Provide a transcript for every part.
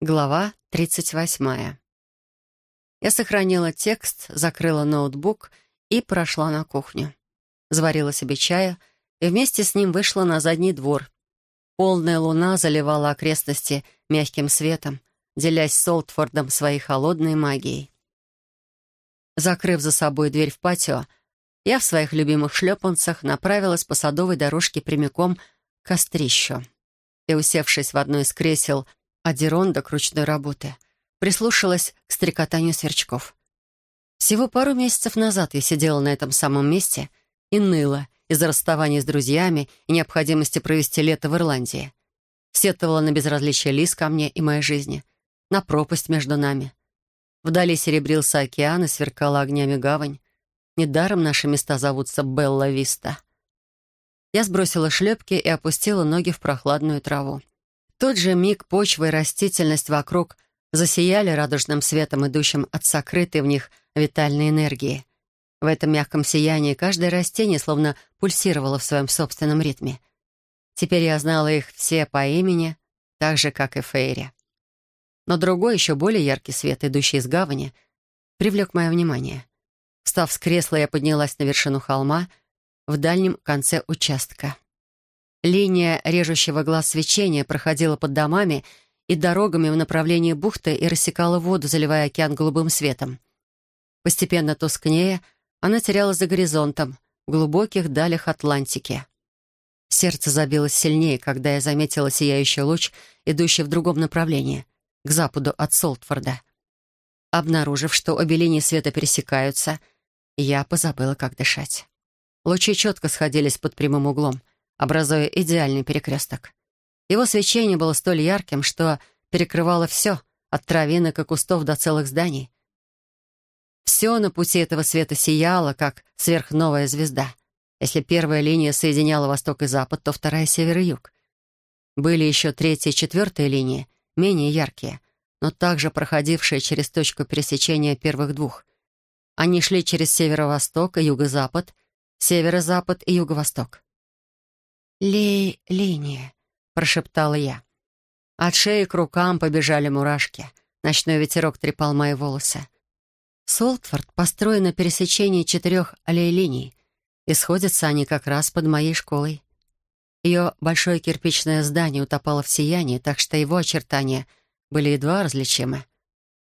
Глава 38. Я сохранила текст, закрыла ноутбук и прошла на кухню. Заварила себе чая и вместе с ним вышла на задний двор. Полная луна заливала окрестности мягким светом, делясь с Олдфордом своей холодной магией. Закрыв за собой дверь в патио, я в своих любимых шлепанцах направилась по садовой дорожке прямиком к кострищу. И, усевшись в одно из кресел, Адеронда ручной работы, прислушалась к стрекотанию сверчков. Всего пару месяцев назад я сидела на этом самом месте и ныла из-за расставания с друзьями и необходимости провести лето в Ирландии. Сетовала на безразличие Лис ко мне и моей жизни, на пропасть между нами. Вдали серебрился океан и сверкала огнями гавань. Недаром наши места зовутся Белла-Виста. Я сбросила шлепки и опустила ноги в прохладную траву тот же миг почва и растительность вокруг засияли радужным светом, идущим от сокрытой в них витальной энергии. В этом мягком сиянии каждое растение словно пульсировало в своем собственном ритме. Теперь я знала их все по имени, так же, как и Фейри. Но другой, еще более яркий свет, идущий из гавани, привлек мое внимание. Встав с кресла, я поднялась на вершину холма в дальнем конце участка. Линия режущего глаз свечения проходила под домами и дорогами в направлении бухты и рассекала воду, заливая океан голубым светом. Постепенно тускнее, она терялась за горизонтом, в глубоких далях Атлантики. Сердце забилось сильнее, когда я заметила сияющий луч, идущий в другом направлении, к западу от Солтфорда. Обнаружив, что обе линии света пересекаются, я позабыла, как дышать. Лучи четко сходились под прямым углом — образуя идеальный перекресток. Его свечение было столь ярким, что перекрывало все, от травинок и кустов до целых зданий. Все на пути этого света сияло, как сверхновая звезда. Если первая линия соединяла восток и запад, то вторая — север и юг. Были еще третья и четвертая линии, менее яркие, но также проходившие через точку пересечения первых двух. Они шли через северо-восток и юго-запад, северо-запад и юго-восток. «Ли-линия», — прошептала я. От шеи к рукам побежали мурашки. Ночной ветерок трепал мои волосы. Солтфорд построен на пересечении четырех аллей-линий, и сходятся они как раз под моей школой. Ее большое кирпичное здание утопало в сиянии, так что его очертания были едва различимы.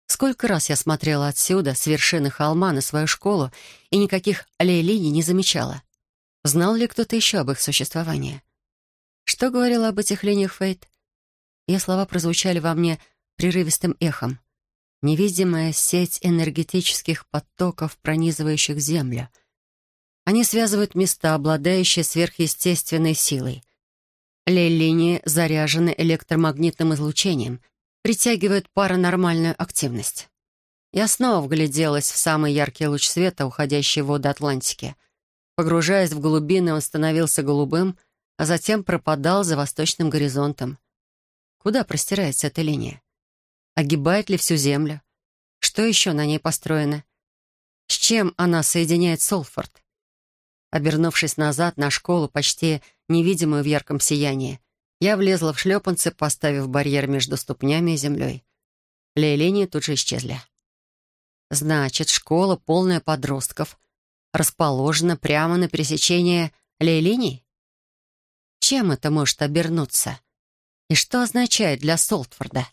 Сколько раз я смотрела отсюда, с вершины холма, на свою школу, и никаких аллей-линий не замечала. Знал ли кто-то еще об их существовании? Что говорила об этих линиях Фейт? Ее слова прозвучали во мне прерывистым эхом. Невидимая сеть энергетических потоков, пронизывающих Землю. Они связывают места, обладающие сверхъестественной силой. Лей-линии заряжены электромагнитным излучением, притягивают паранормальную активность. Я снова вгляделась в самый яркий луч света, уходящий в воды Атлантики — Погружаясь в глубины, он становился голубым, а затем пропадал за восточным горизонтом. Куда простирается эта линия? Огибает ли всю Землю? Что еще на ней построено? С чем она соединяет Солфорд? Обернувшись назад на школу, почти невидимую в ярком сиянии, я влезла в шлепанцы, поставив барьер между ступнями и землей. Лей-линии тут же исчезли. Значит, школа, полная подростков, расположена прямо на пересечении лей-линий? Чем это может обернуться? И что означает для Солтфорда —